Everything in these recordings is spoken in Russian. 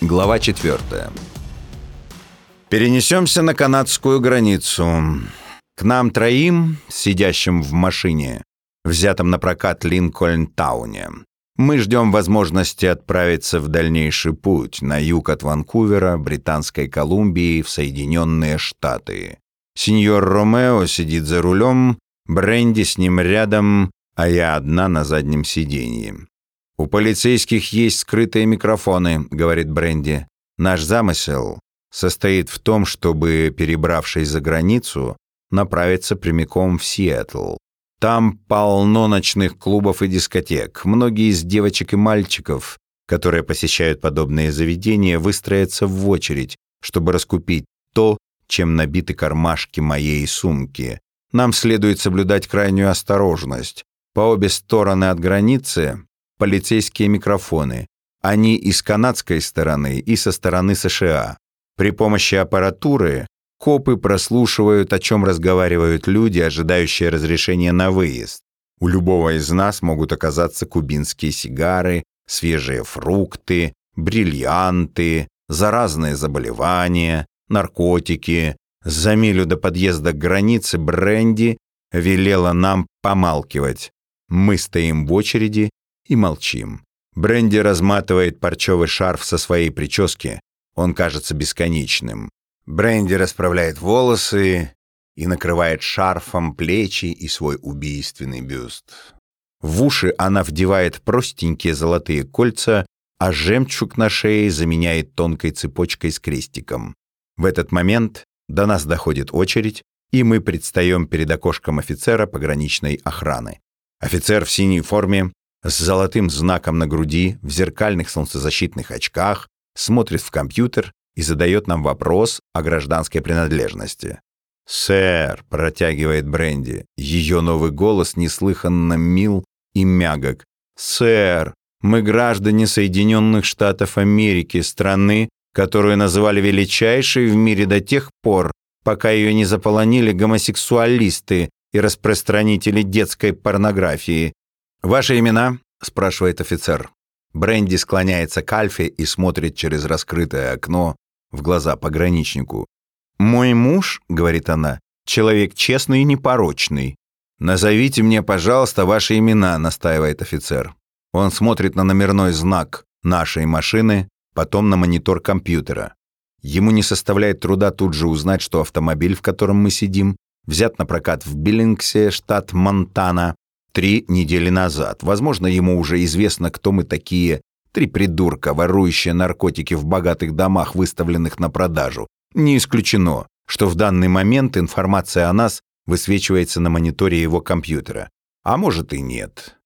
Глава 4. Перенесемся на канадскую границу. К нам троим, сидящим в машине, взятом на прокат Линкольн-тауне, мы ждем возможности отправиться в дальнейший путь на юг от Ванкувера, Британской Колумбии, в Соединенные Штаты. Сеньор Ромео сидит за рулем, Бренди с ним рядом, а я одна на заднем сиденье. «У полицейских есть скрытые микрофоны», — говорит Бренди. «Наш замысел состоит в том, чтобы, перебравшись за границу, направиться прямиком в Сиэтл. Там полно ночных клубов и дискотек. Многие из девочек и мальчиков, которые посещают подобные заведения, выстроятся в очередь, чтобы раскупить то, чем набиты кармашки моей сумки. Нам следует соблюдать крайнюю осторожность. По обе стороны от границы полицейские микрофоны. Они и с канадской стороны, и со стороны США. При помощи аппаратуры копы прослушивают, о чем разговаривают люди, ожидающие разрешения на выезд. У любого из нас могут оказаться кубинские сигары, свежие фрукты, бриллианты, заразные заболевания, наркотики. За милю до подъезда к границе Бренди велела нам помалкивать. Мы стоим в очереди и молчим. Бренди разматывает парчевый шарф со своей прически. Он кажется бесконечным. Бренди расправляет волосы и накрывает шарфом плечи и свой убийственный бюст. В уши она вдевает простенькие золотые кольца, а жемчуг на шее заменяет тонкой цепочкой с крестиком. В этот момент до нас доходит очередь, и мы предстаем перед окошком офицера пограничной охраны. Офицер в синей форме с золотым знаком на груди, в зеркальных солнцезащитных очках, смотрит в компьютер и задает нам вопрос о гражданской принадлежности. «Сэр», — протягивает Бренди, ее новый голос неслыханно мил и мягок. «Сэр, мы граждане Соединенных Штатов Америки, страны, которую называли величайшей в мире до тех пор, пока ее не заполонили гомосексуалисты и распространители детской порнографии. «Ваши имена?» — спрашивает офицер. Бренди склоняется к Альфе и смотрит через раскрытое окно в глаза пограничнику. «Мой муж», — говорит она, — «человек честный и непорочный». «Назовите мне, пожалуйста, ваши имена», — настаивает офицер. Он смотрит на номерной знак нашей машины, потом на монитор компьютера. Ему не составляет труда тут же узнать, что автомобиль, в котором мы сидим, взят на прокат в Биллингсе, штат Монтана, три недели назад. Возможно, ему уже известно, кто мы такие. Три придурка, ворующие наркотики в богатых домах, выставленных на продажу. Не исключено, что в данный момент информация о нас высвечивается на мониторе его компьютера. А может и нет.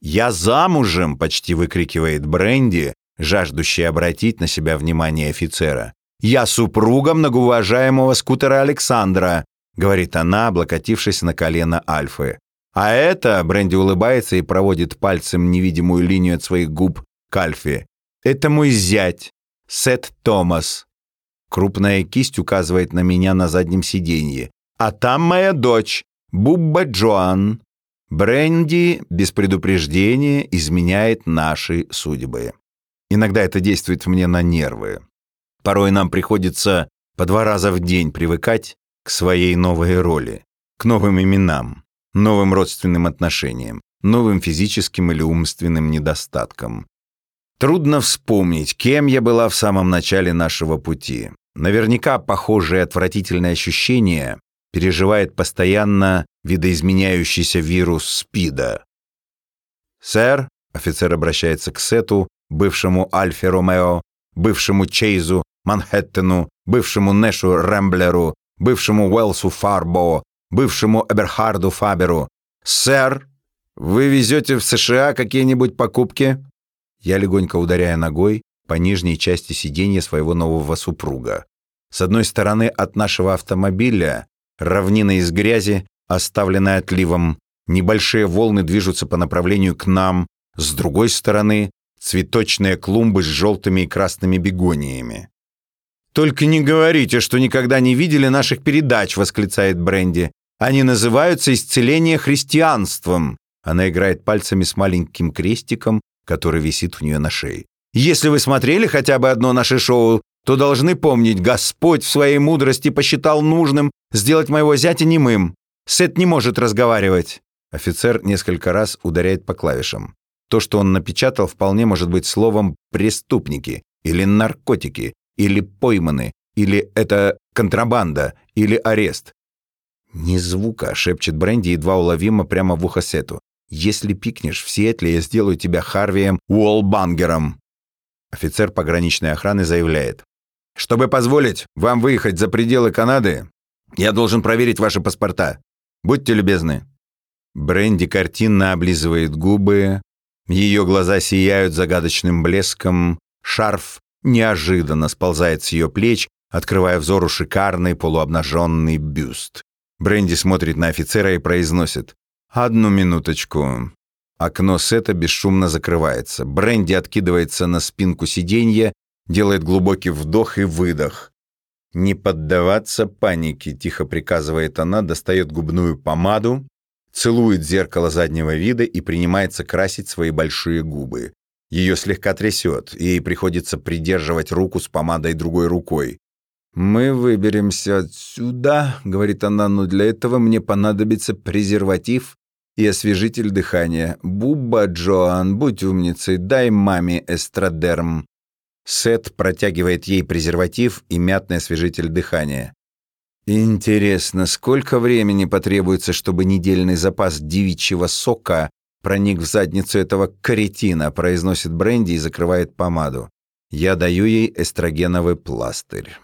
«Я замужем!» — почти выкрикивает Бренди, жаждущий обратить на себя внимание офицера. «Я супруга многоуважаемого скутера Александра», — говорит она, облокотившись на колено Альфы. А это, Бренди улыбается и проводит пальцем невидимую линию от своих губ к Альфе. Это мой зять, Сет Томас. Крупная кисть указывает на меня на заднем сиденье. А там моя дочь, Бубба Джоан. Бренди без предупреждения изменяет наши судьбы. Иногда это действует мне на нервы. Порой нам приходится по два раза в день привыкать к своей новой роли, к новым именам новым родственным отношениям, новым физическим или умственным недостаткам. Трудно вспомнить, кем я была в самом начале нашего пути. Наверняка похожие отвратительные ощущения переживает постоянно видоизменяющийся вирус СПИДа. «Сэр», — офицер обращается к Сету, бывшему Альфе Ромео, бывшему Чейзу Манхэттену, бывшему Нэшу Рэмблеру, бывшему Уэлсу Фарбо, бывшему Эберхарду Фаберу. «Сэр, вы везете в США какие-нибудь покупки?» Я легонько ударяя ногой по нижней части сиденья своего нового супруга. С одной стороны от нашего автомобиля равнина из грязи, оставленная отливом, небольшие волны движутся по направлению к нам, с другой стороны цветочные клумбы с желтыми и красными бегониями. «Только не говорите, что никогда не видели наших передач», — восклицает Бренди. Они называются исцеление христианством. Она играет пальцами с маленьким крестиком, который висит у нее на шее. Если вы смотрели хотя бы одно наше шоу, то должны помнить, Господь в своей мудрости посчитал нужным сделать моего зятя немым. Сет не может разговаривать». Офицер несколько раз ударяет по клавишам. То, что он напечатал, вполне может быть словом «преступники» или «наркотики», или «пойманы», или «это контрабанда», или «арест». «Ни звука», — шепчет Бренди едва уловимо прямо в ухо Сету. «Если пикнешь в Сиэтле, я сделаю тебя Харвием Уолбангером». Офицер пограничной охраны заявляет. «Чтобы позволить вам выехать за пределы Канады, я должен проверить ваши паспорта. Будьте любезны». Бренди картинно облизывает губы, ее глаза сияют загадочным блеском, шарф неожиданно сползает с ее плеч, открывая взору шикарный полуобнаженный бюст. Бренди смотрит на офицера и произносит «Одну минуточку». Окно сета бесшумно закрывается. Бренди откидывается на спинку сиденья, делает глубокий вдох и выдох. «Не поддаваться панике», — тихо приказывает она, достает губную помаду, целует зеркало заднего вида и принимается красить свои большие губы. Ее слегка трясет, и ей приходится придерживать руку с помадой другой рукой. «Мы выберемся отсюда», — говорит она, — «но для этого мне понадобится презерватив и освежитель дыхания. Буба, Джоан, будь умницей, дай маме эстрадерм». Сет протягивает ей презерватив и мятный освежитель дыхания. Интересно, сколько времени потребуется, чтобы недельный запас девичьего сока проник в задницу этого каретина, произносит Бренди и закрывает помаду. Я даю ей эстрогеновый пластырь.